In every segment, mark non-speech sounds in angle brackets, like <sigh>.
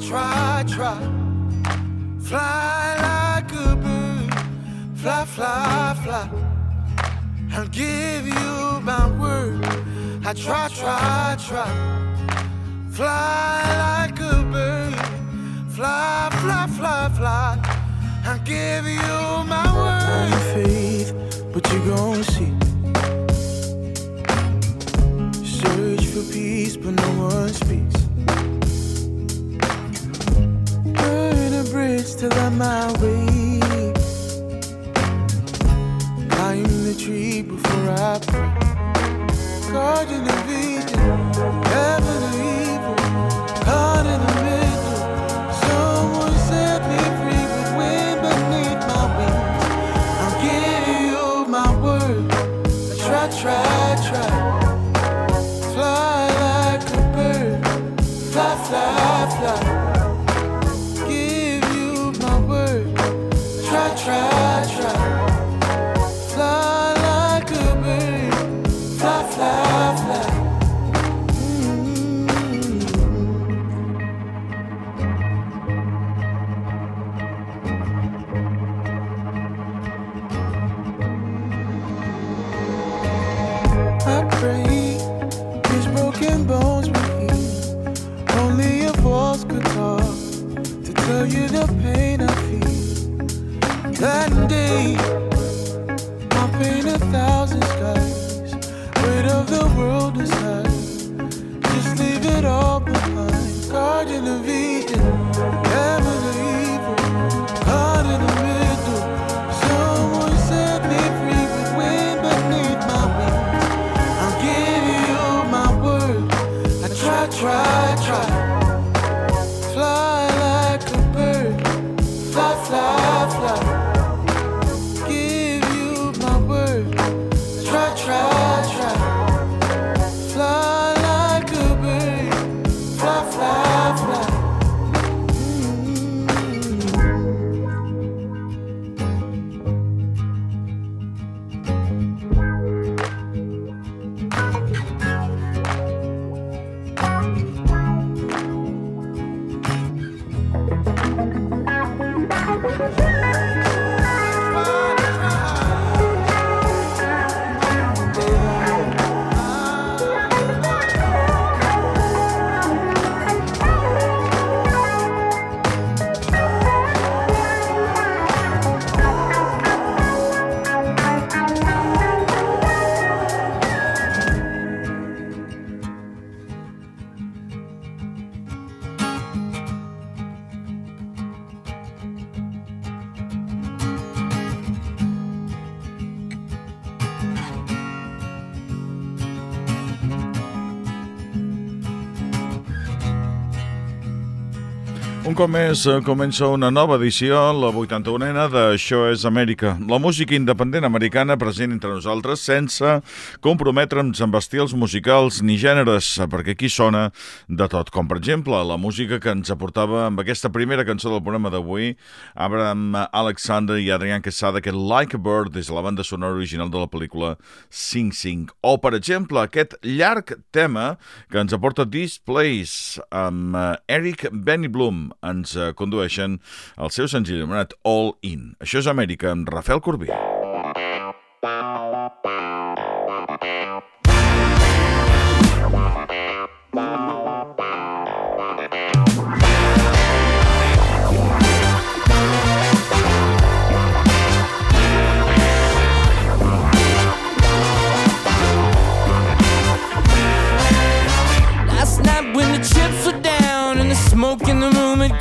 try, try. Fly like a bird, fly, fly, fly. I'll give you my word. I try, try, try. Fly like a bird, fly, fly, fly, fly. I'll give you my word. Your faith, but you gon' see. Search for peace, but no one speaks. Till I'm my way. Climb the tree before I pray. Guardian of Eden, heaven or you the pain I feel. That day, I'll paint a thousand skies. Weight of the world aside, cop més eh, comença una nova edició, la 81ena de Això és Amèrica. La música independent americana present entre nosaltres sense comprometre'ns amb estils musicals ni gèneres, perquè aquí sona de tot. Com, per exemple, la música que ens aportava amb aquesta primera cançó del programa d'avui, Abraham Alexander i Adrián Quesada, que Like a Bird és la banda sonora original de la pel·lícula Sing Sing. O, per exemple, aquest llarg tema que ens aporta This Place amb eh, Eric Benny Bloom ens eh, condueixen el seu senzill anomenat All In. Això és Amèrica amb Rafael Corbí. Last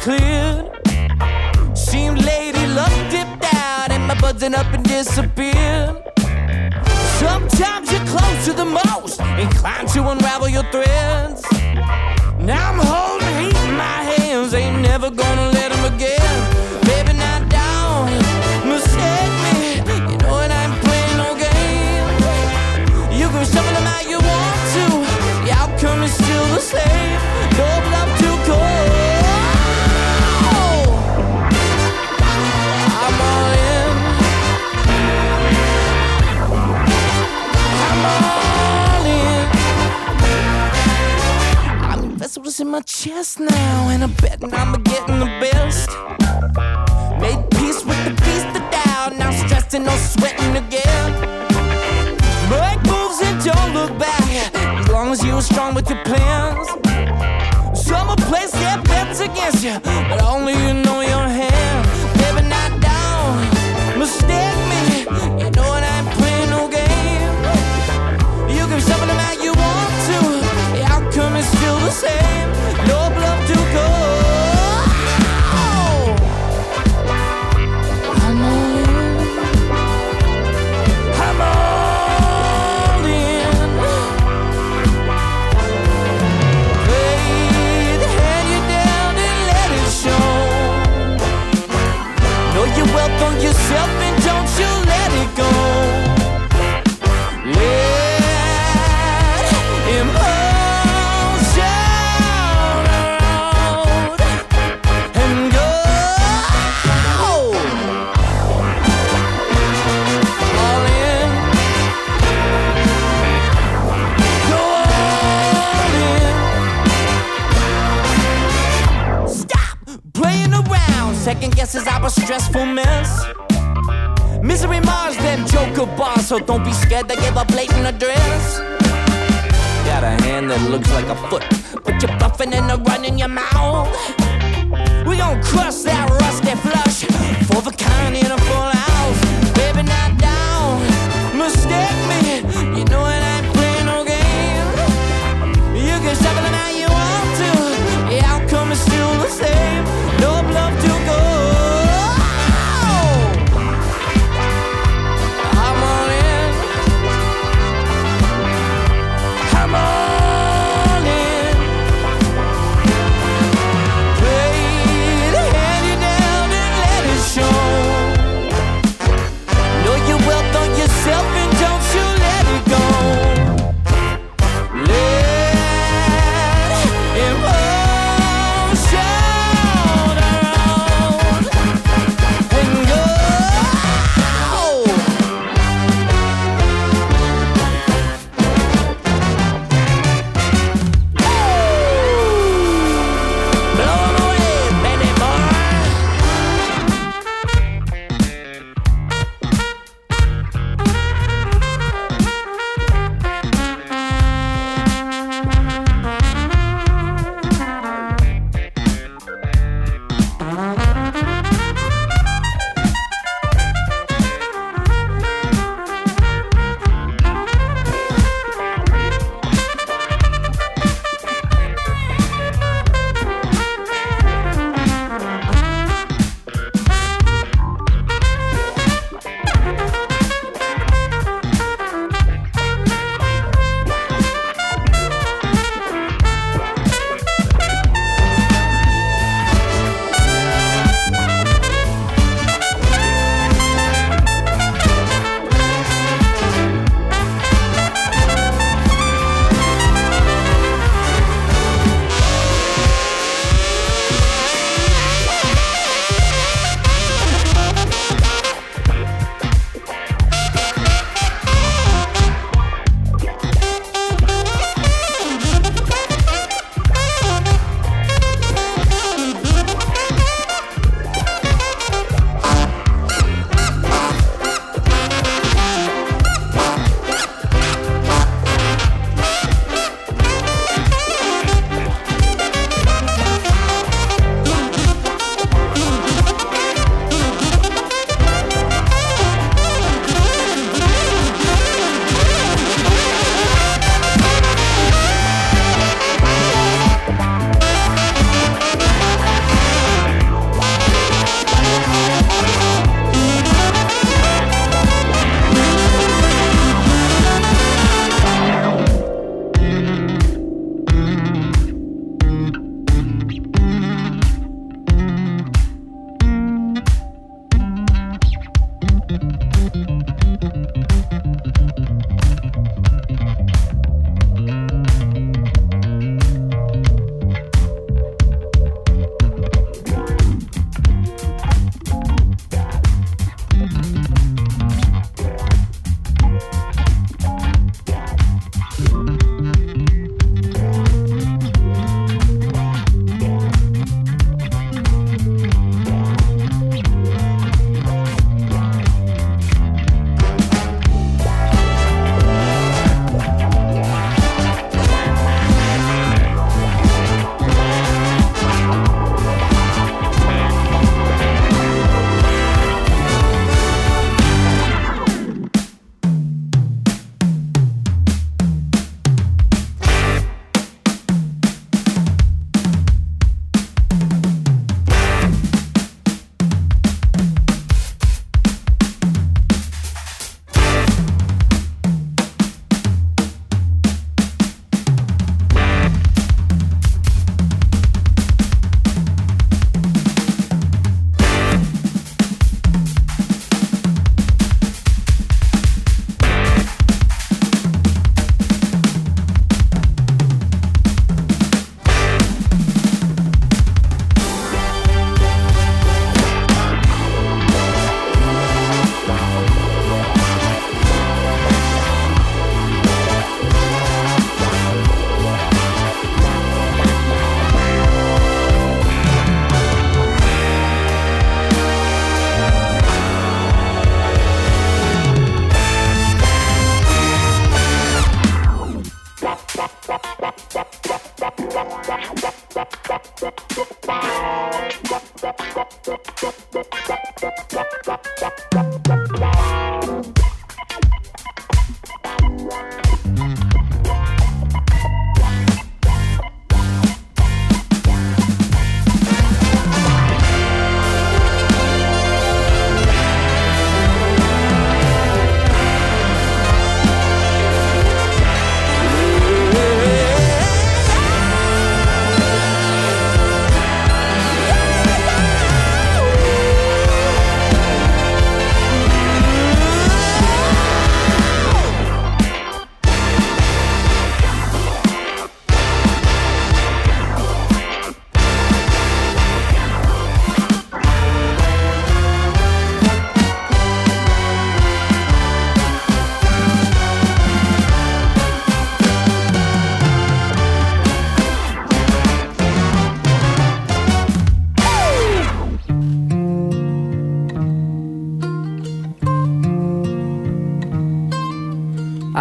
cleared, seemed lady luck dipped out and my buzzing up and disappeared. Sometimes you're close to the most, inclined to unravel your threads. Now I'm holding heat in my hands, ain't never gonna That's what's in my chest now, and I'm betting I'm getting the best. Made peace with the beast of doubt, now stressing, no sweating again. Make moves and don't look back, as long as you're strong with your plans. Some will place their bets against you, but only you know.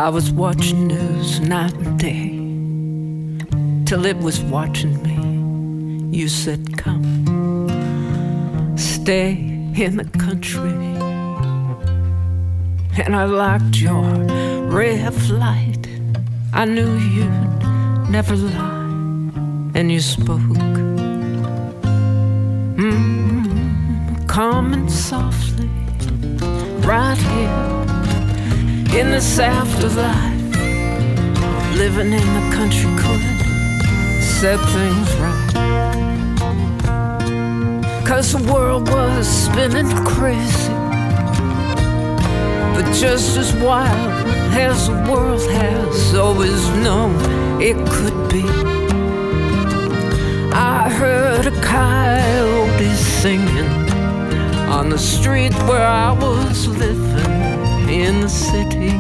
I was watching news night and day till it was watching me. You said, Come, stay in the country. And I liked your ray of light. I knew you'd never lie, and you spoke. Mm, calm and softly, right here in this afterlife. Living in the country could set things right. Cause the world was spinning crazy. But just as wild as the world has always known it could be. I heard a coyote singing on the street where I was living in the city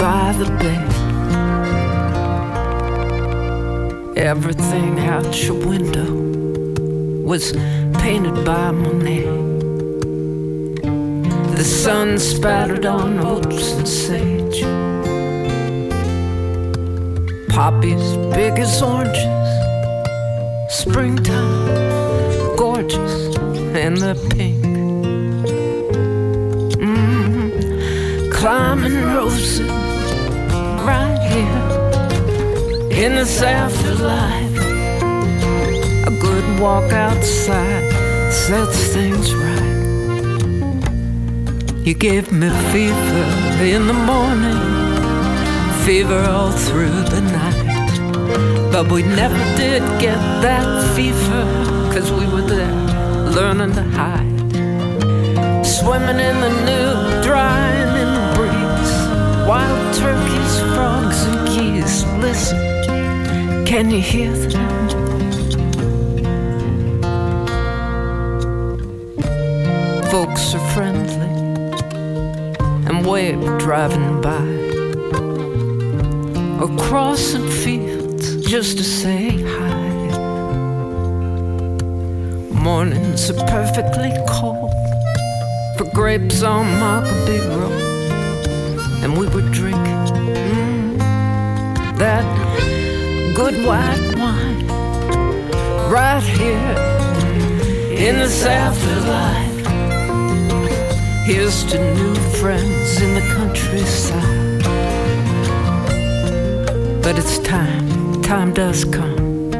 by the bay. Everything out your window was painted by Monet. The sun spattered on oats and sage. Poppies big as oranges. Springtime, gorgeous, and they're pink. Climbing roses right here in this afterlife. A good walk outside sets things right. You gave me fever in the morning, fever all through the night. But we never did get that fever, cause we were there learning to hide. Swimming in the new, the Wild turkeys, frogs, and geese. Listen, can you hear them? Folks are friendly and wave driving by or crossing fields just to say hi. Mornings are perfectly cold for grapes on Market Big Road and we would drink mm, that good white wine right here in this afterlife. Here's to new friends in the countryside. But it's time, time does come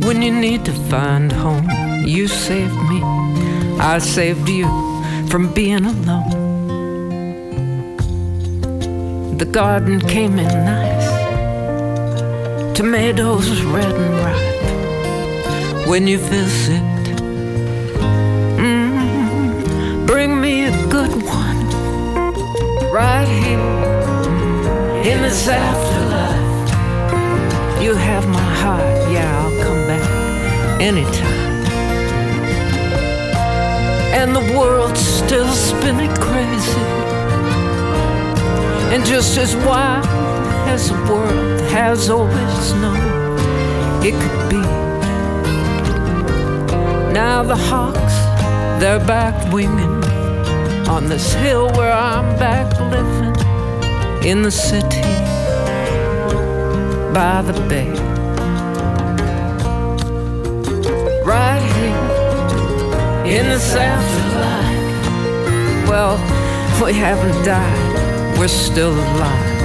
when you need to find home. You saved me, I saved you from being alone. The garden came in nice, tomatoes red and ripe. When you visit, mm, bring me a good one right here in this afterlife. You have my heart, yeah, I'll come back anytime. And the world's still spinning crazy and just as wide as the world has always known it could be. Now the hawks, they're back winging on this hill where I'm back living in the city by the bay. Right here in the afterlife. Well, we haven't died we're still alive.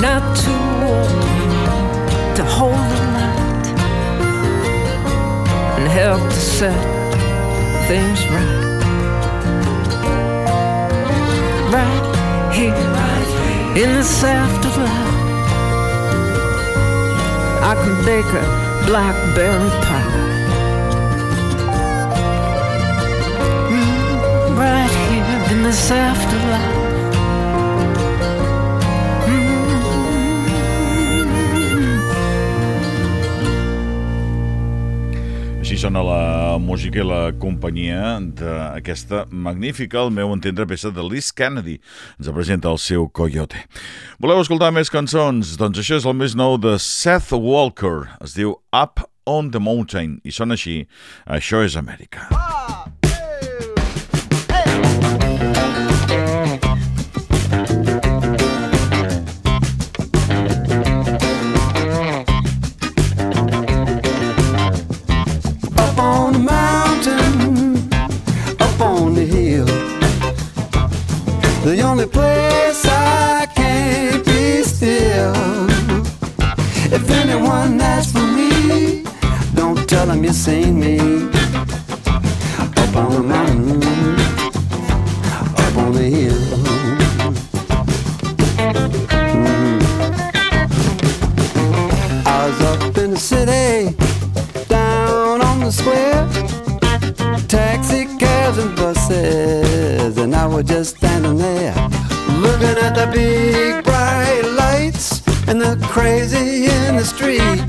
Not too old to hold the light and help to set things right. Right here, right here. in this afterlife, I can bake a blackberry pie. This afterlife. Així sona la música i la companyia d'aquesta magnífica, al meu entendre, peça de Liz Kennedy. Ens presenta el seu Coyote. Voleu escoltar més cançons? Doncs això és el més nou de Seth Walker. Es diu Up on the Mountain i sona així. Això és Amèrica. Ah, The only place I can't be still. If anyone asks for me, don't tell them you seen me up on the mountain, up on the hill. Mm. I was up in the city, was just standing there, looking at the big bright lights and the crazy in the street.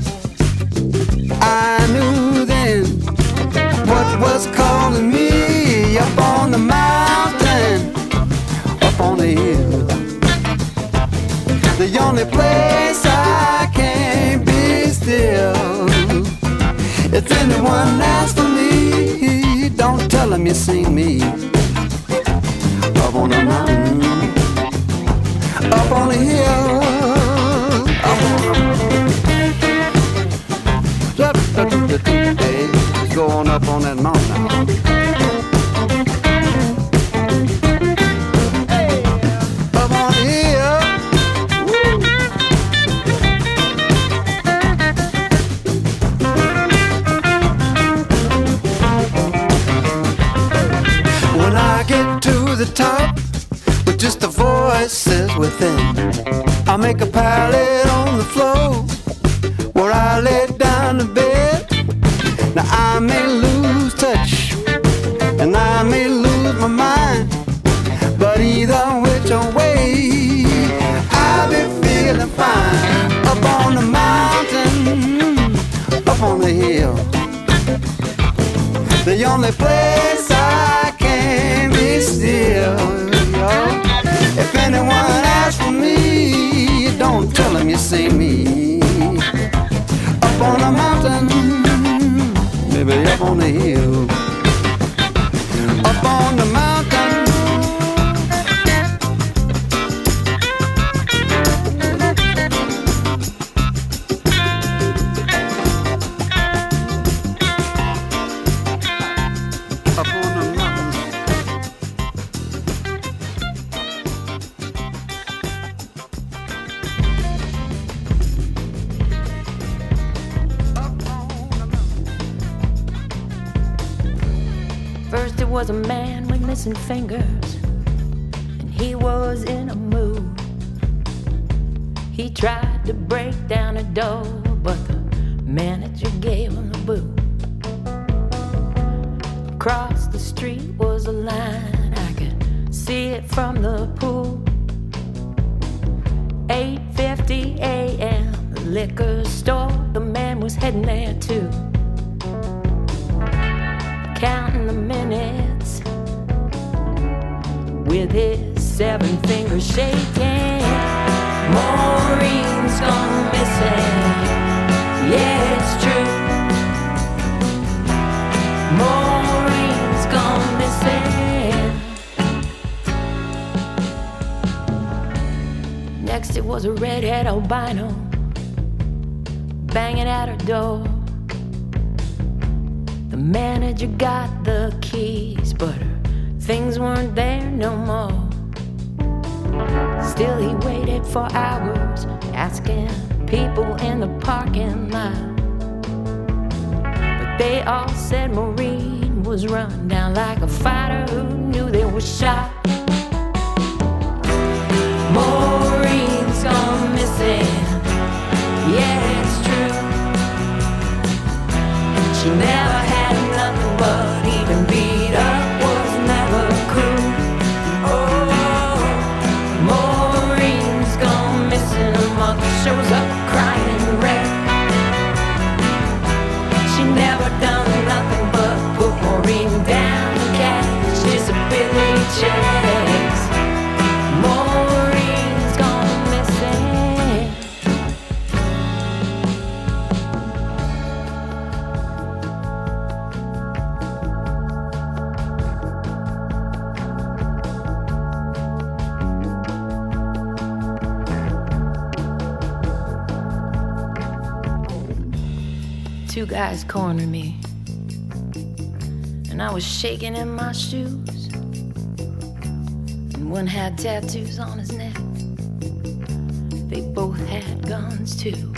I knew then what was calling me up on the mountain, up on the hill. The only place I can be still. If anyone asks for me, don't tell them you seen me on up on that mountain now. Up on the hill. When I get to the top, with just the voices within, I'll make a pallet was a man with missing fingers, and he was in a mood. He tried to break down a door, but the manager gave him the boot. Across the street was a line, I could see it from the pool. 8:50 a.m. liquor store, the man was heading there too counting the minutes with his seven fingers shaking. Maureen's gone missing. Yeah, it's true. Maureen's gone missing. Next, it was a redhead albino banging at her door. The manager got the her things weren't there no more. Still, he waited for hours, asking people in the parking lot. But they all said Maureen was run down like a fighter who knew they were shot. Guys cornered me, and I was shaking in my shoes. and one had tattoos on his neck. They both had guns too.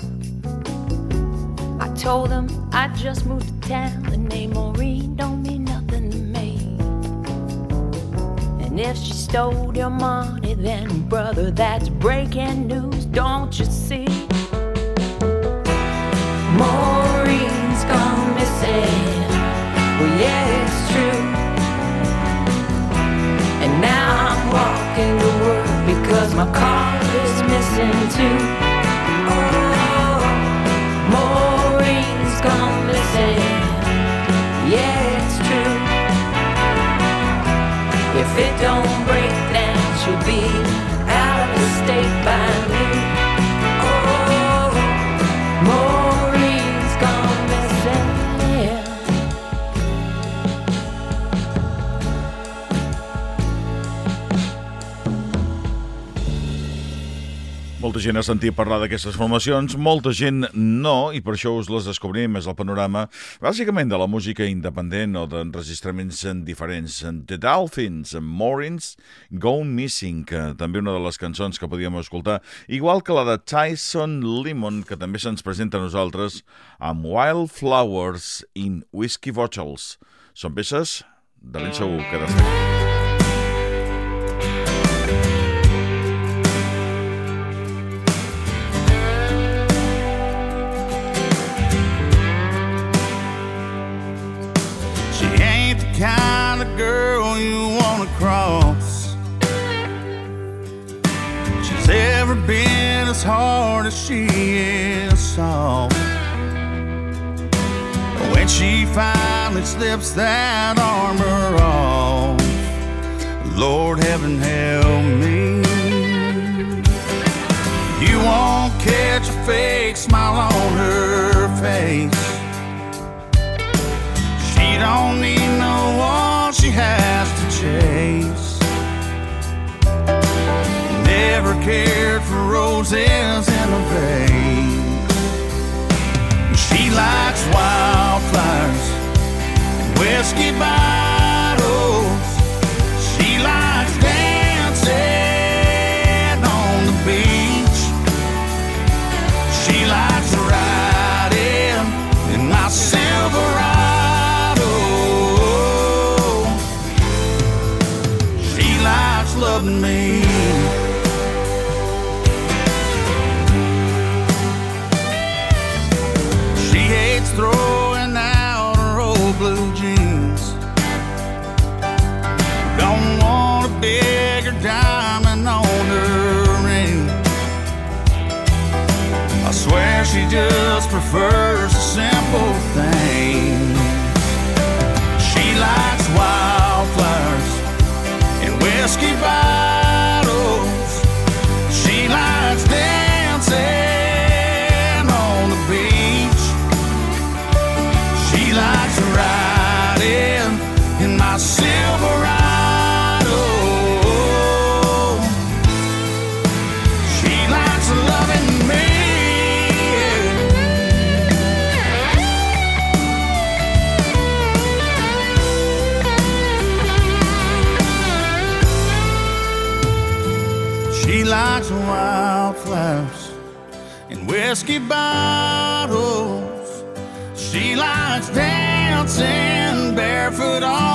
I told them I just moved to town. The name Maureen don't mean nothing to me. And if she stole your money, then brother, that's breaking news, don't you see? Gone missing. Well, yeah, it's true. And now I'm walking because my car is missing too. Oh, Maureen's gone missing. Yeah, it's true. If it don't break down, she'll be out of state gent ha sentit parlar d'aquestes formacions, molta gent no, i per això us les descobrim, és el panorama bàsicament de la música independent o d'enregistraments diferents. The Dolphins, Morins, Gone Missing, que també una de les cançons que podíem escoltar, igual que la de Tyson Lemon, que també se'ns presenta a nosaltres, amb Wildflowers in Whiskey Bottles. Són peces de ben segur que destaquen. Hard as she is soft. When she finally slips that armor off, Lord heaven help me. You won't catch a fake smile on her face. She don't need no one she has to chase. Never cared roses in a vase. She likes wildflowers and whiskey bottles. Just barefoot on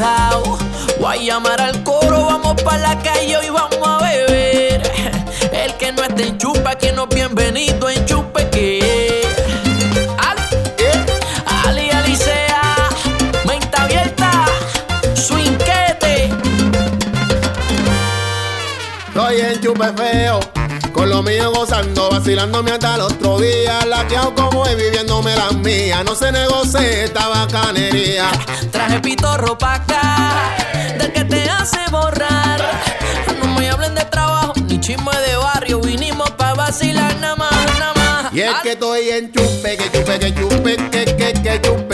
Voy a llamar al coro, vamos pa' la calle y vamos a beber. El que no esté en chupa, que no es bienvenido en chupe que. Ali, Ali, Alicea, mente abierta, swinquete. Estoy en chupe feo, lo mío gozando, vacilándome hasta el otro día. Laqueado como es viviéndome las mías. No se negocia esta bacanería. Traje pitorro pa' acá, del que te hace borrar. No me hablen de trabajo ni chisme de barrio. Vinimos pa' vacilar nada más, nada más. Y es que estoy en chupe, que chupe, que chupe, que que que chupe, que chupe,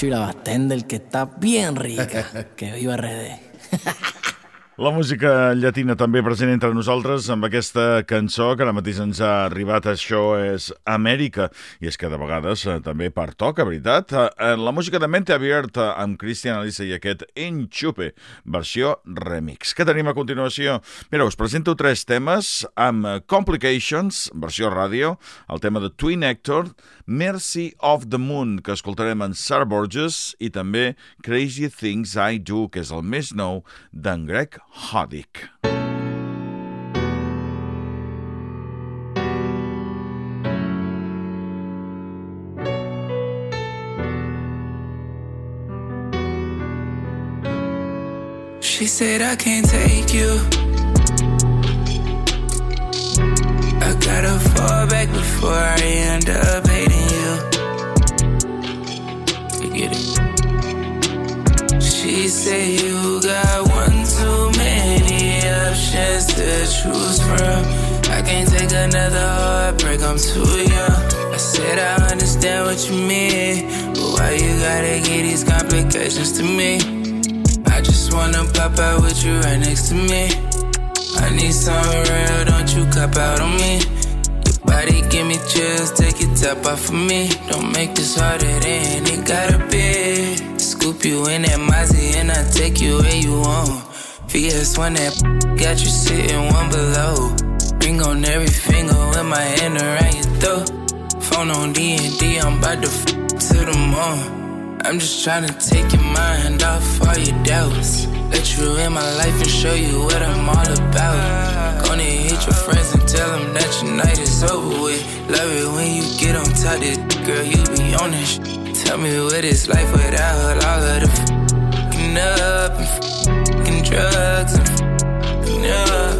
Pacho y la bartender que está bien rica. <laughs> Que viva RD. La música llatina també present entre nosaltres amb aquesta cançó que ara mateix ens ha arribat. Això és Amèrica. I és que de vegades eh, també pertoca, veritat? Eh, la música de Mente Abierta amb Christian Alice i aquest Enchupe, versió remix. Què tenim a continuació? Mira, us presento tres temes amb eh, Complications, versió ràdio, el tema de Twin Hector, Mercy of the Moon, que escoltarem en Sarah Borges, i també Crazy Things I Do, que és el més nou d'en Greg Hoddick. She said I can't take you. I gotta fall back before I end up get it? She said you got one too many options to choose from. I can't take another heartbreak, I'm too young. I said I understand what you mean, but why you gotta get these complications to me? I just wanna pop out with you right next to me. I need something real, don't you cop out on me. Body give me chills, take your top off of me. Don't make this harder than it gotta be. Scoop you in that Mozzie and I take you where you want. VS one that <laughs> got you sitting one below. Ring on every finger with my hand around your throat. Phone on D and D, I'm about to f <laughs> to the moon. I'm just trying to take your mind off all your doubts. Let you in my life and show you what I'm all about. Gonna hit your friends and tell them that your night is over with. Love it when you get on top this girl, you be on this. Tell me what it's like without all of the f- hooking up and fucking drugs and fucking up.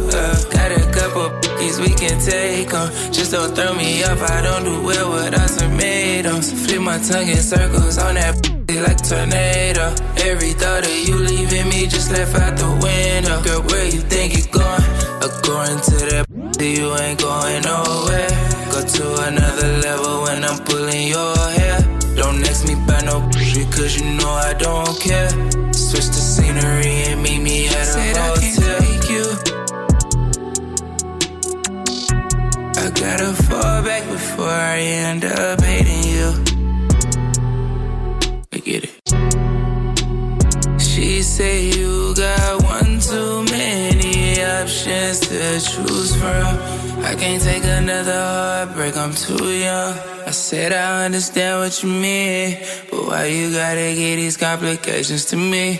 We can take on. Just don't throw me off, I don't do well without tomatoes. Flip my tongue in circles on that <laughs> like tornado. Every thought of you leaving me just left out the window. Girl, where you think you're going? According to that, <laughs> you ain't going nowhere. Go to another level when I'm pulling your hair. Don't next me by no <laughs> because you know I don't care. Switch the scenery and gotta fall back before I end up hating you. I get it. She say you got one too many options to choose from. I can't take another heartbreak, I'm too young. I said I understand what you mean, but why you gotta get these complications to me?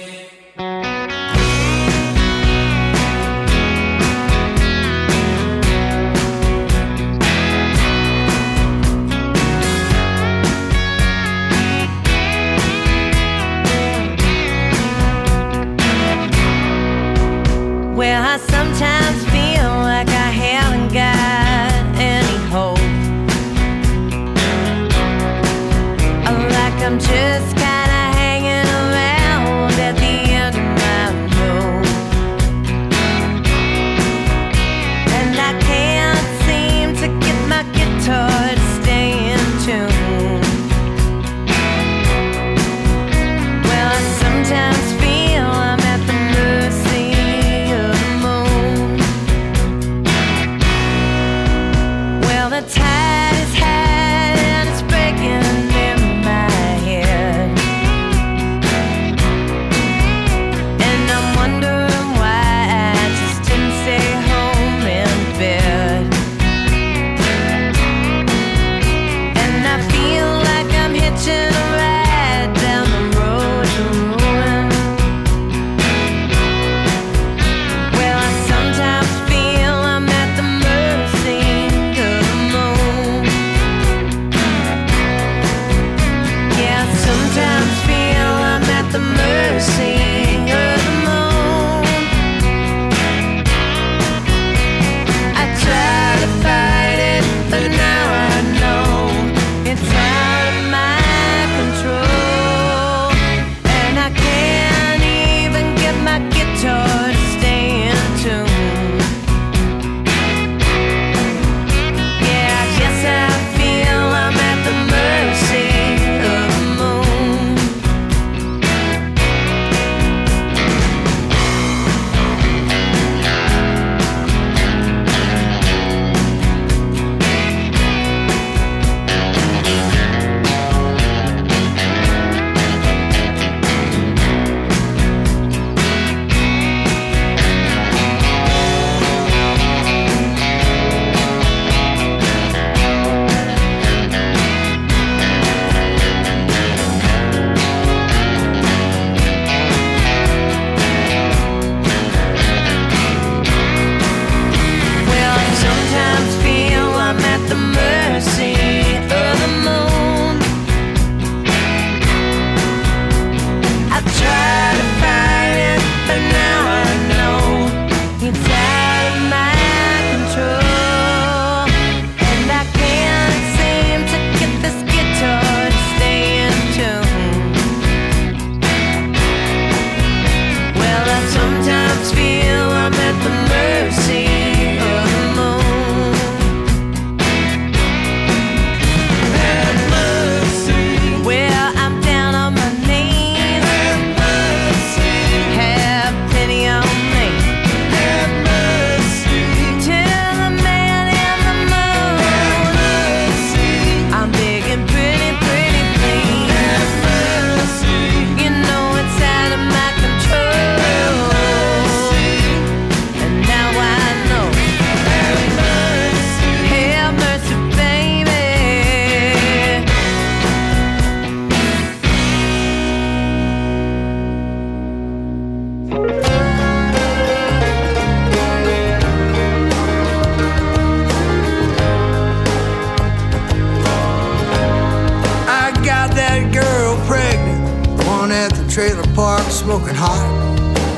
trailer park smoking hot,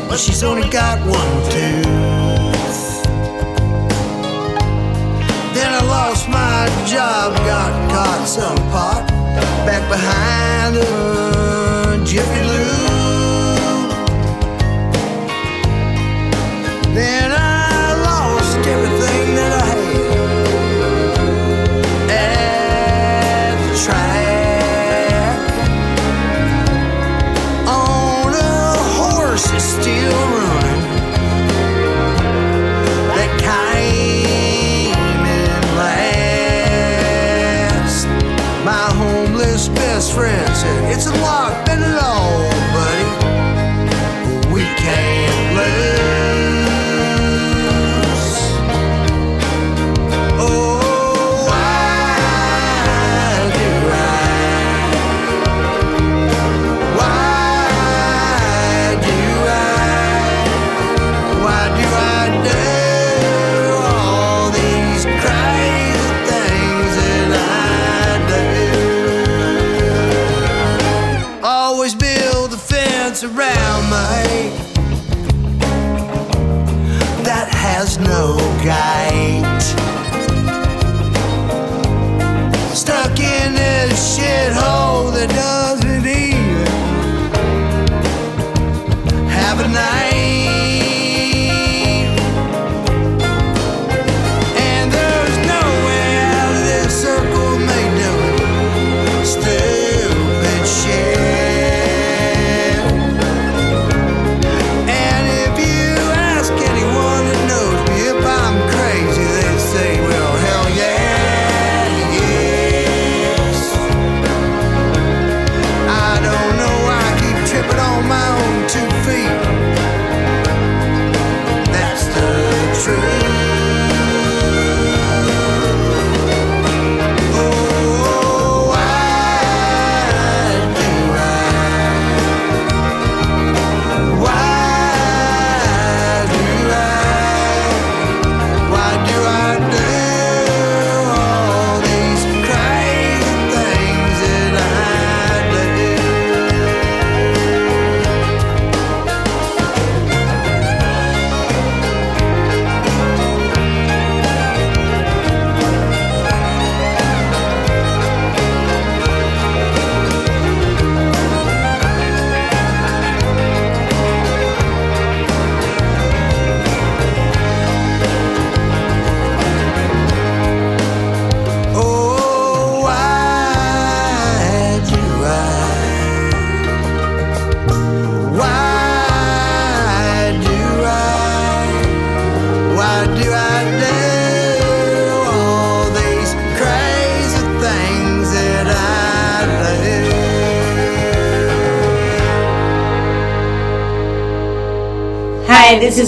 but she's only got one tooth. Then I lost my job, got caught some pot back behind a Jiffy Lube. Then I friends, it's a log, bend it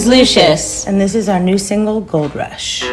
Lucius. And this is our new single, Gold Rush.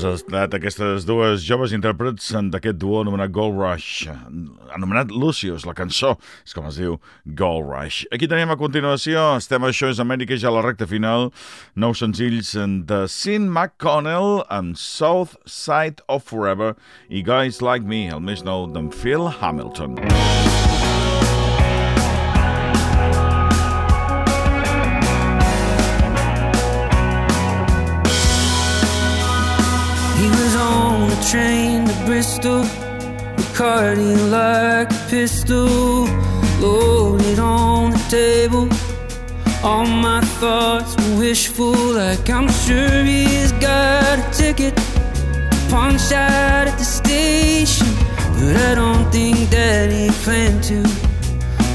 Estat aquestes dues joves intèrprets d'aquest duo anomenat Gold Rush, anomenat Lucius, la cançó és com es diu Gold Rush. Aquí tenim a continuació, estem Això és Amèrica, ja a la recta final, nou senzills de Sin McConnell amb South Side of Forever i Guys Like Me, el més nou d'en Phil Hamilton. He train to Bristol, Bacardi like a pistol, loaded on the table. All my thoughts were wishful, like I'm sure he's got a ticket punch out at the station. But I don't think that he planned to.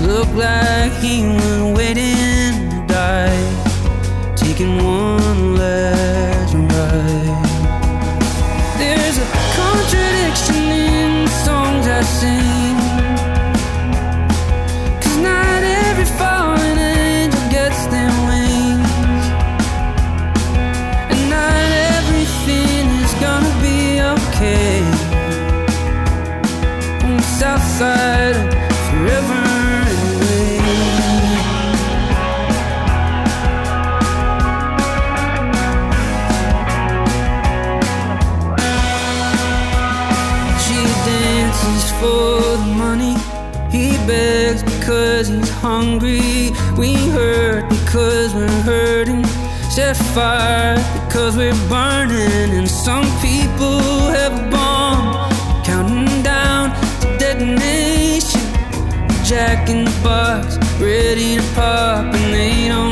Look like he was waiting to die, taking one last songs Set fire because we're burning. And some people have a bomb counting down to detonation. Jack in the box, ready to pop, and they don't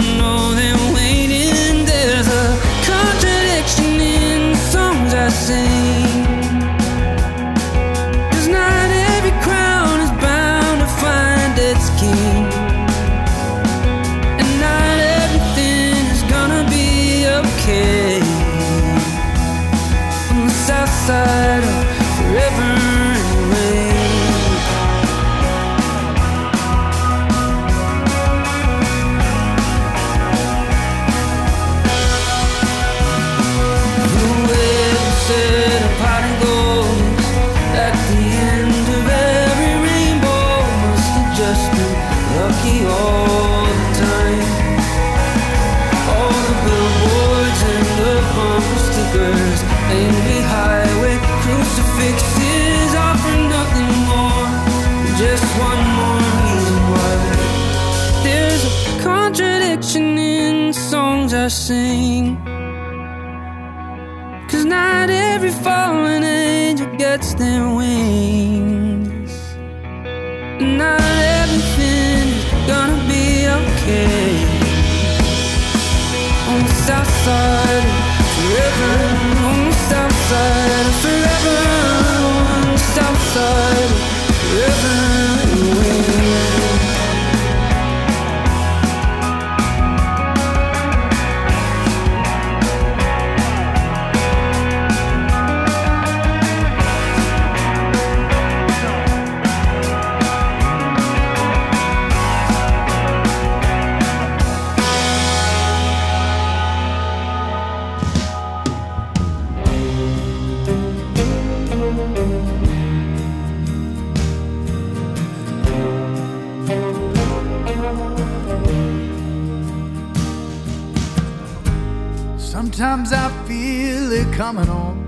Sometimes I feel it coming on.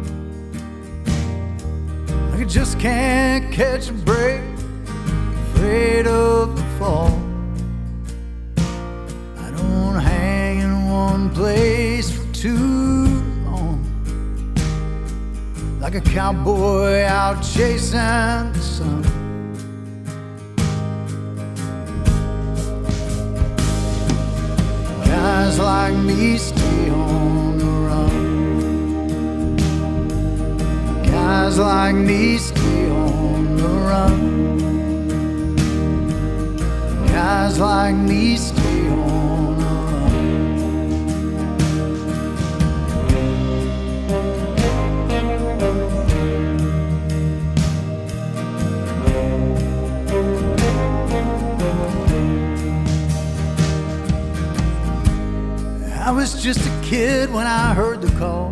I just can't catch a break. Afraid of the fall. I don't hang in one place for too long. Like a cowboy out chasing the sun. Guys like me Guys like me stay on the run. Guys like me stay on the run. I was just a kid when I heard the call.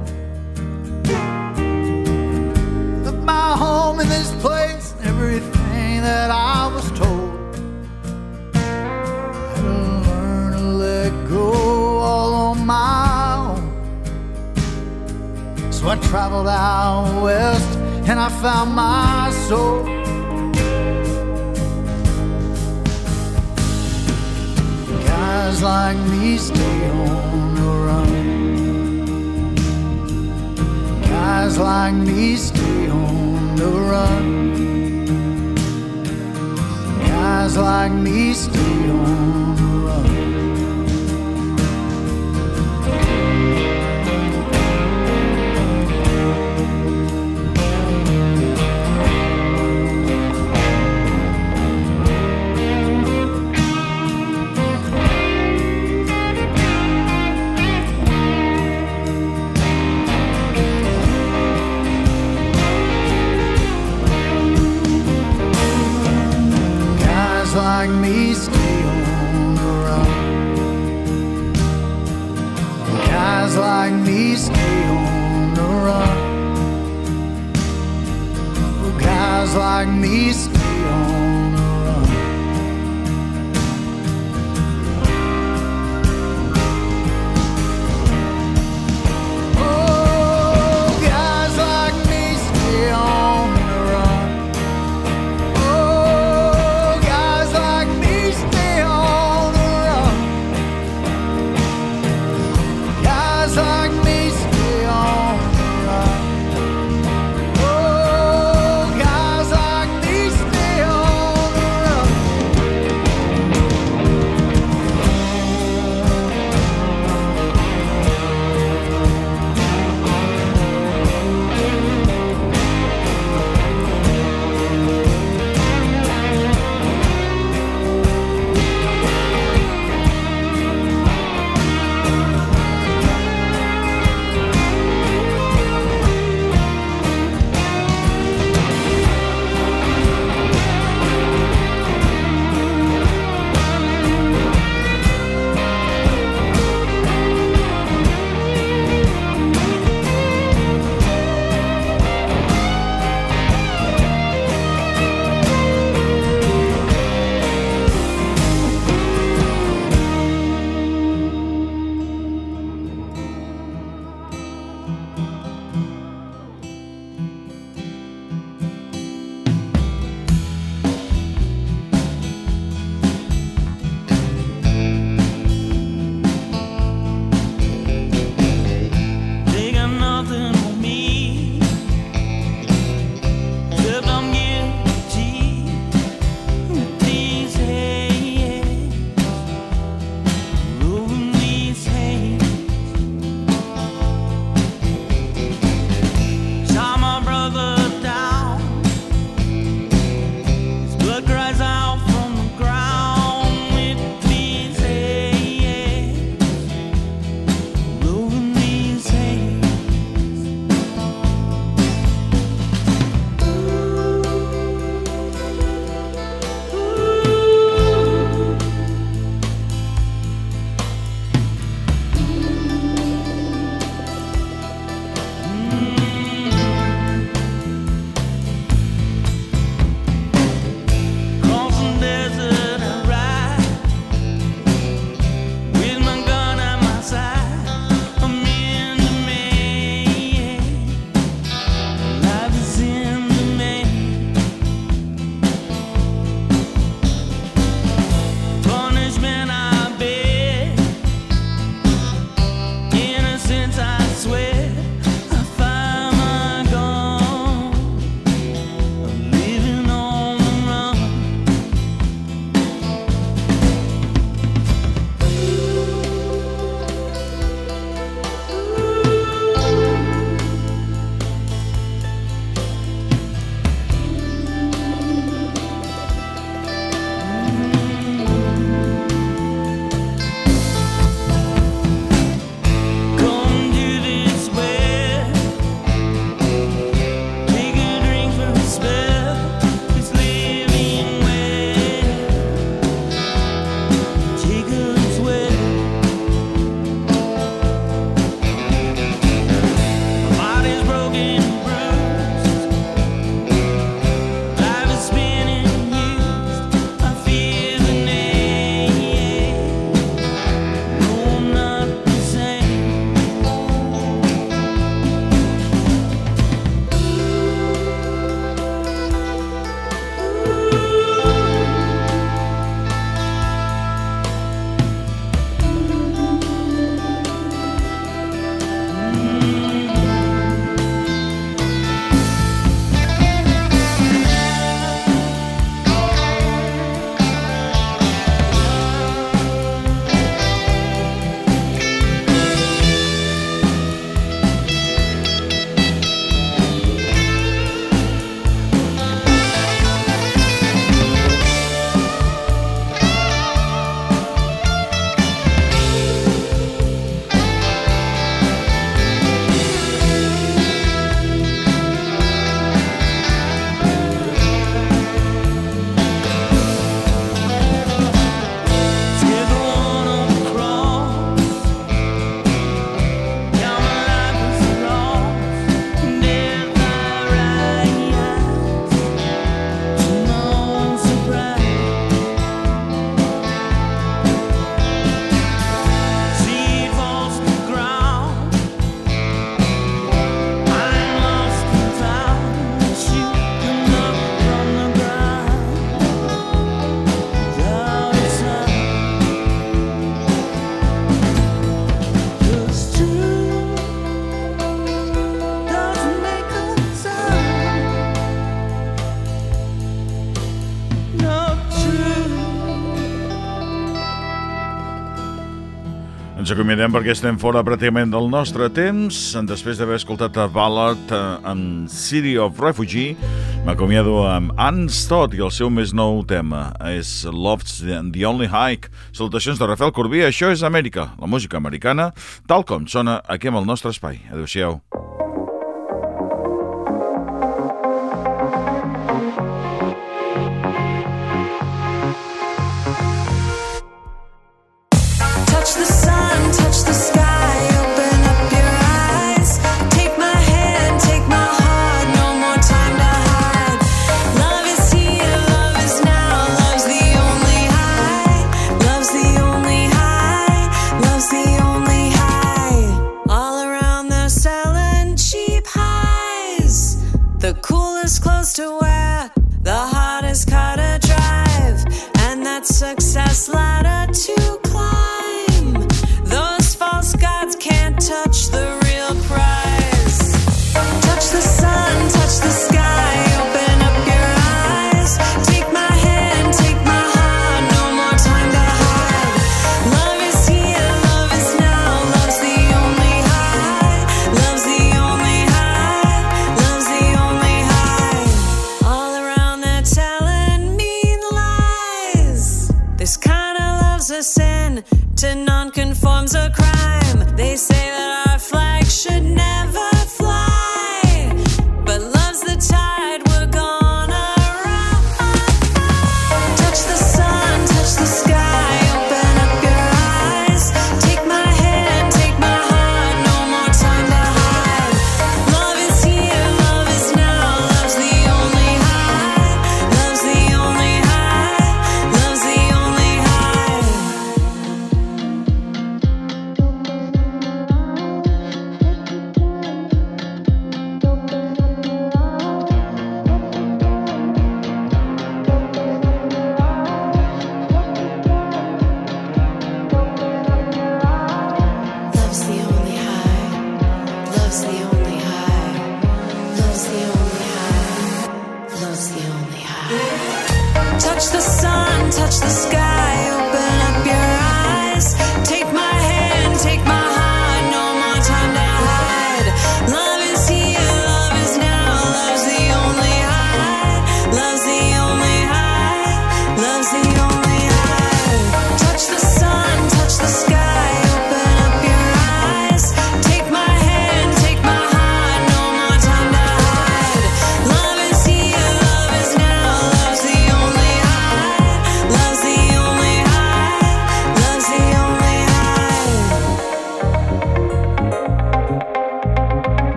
In this place, everything that I was told. Had to learn to let go all on my own. So I traveled out west and I found my soul. Guys like me stay on the run. Guys like me stay on the run. Guys like me stay on Ens acomiadem perquè estem fora pràcticament del nostre temps. Després d'haver escoltat a Ballad eh, en City of Refugee, m'acomiado amb Anne Stott i el seu més nou tema. És Love's the Only Hike. Salutacions de Rafael Corbí. Això és Amèrica, la música americana, tal com sona aquí amb el nostre espai. Adéu-siau. Adéu-siau. becomes a crime. They say.